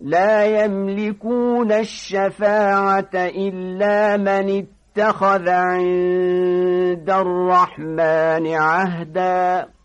لا يملكون الشفاعة إلا من اتخذ عند الرحمن عهداً.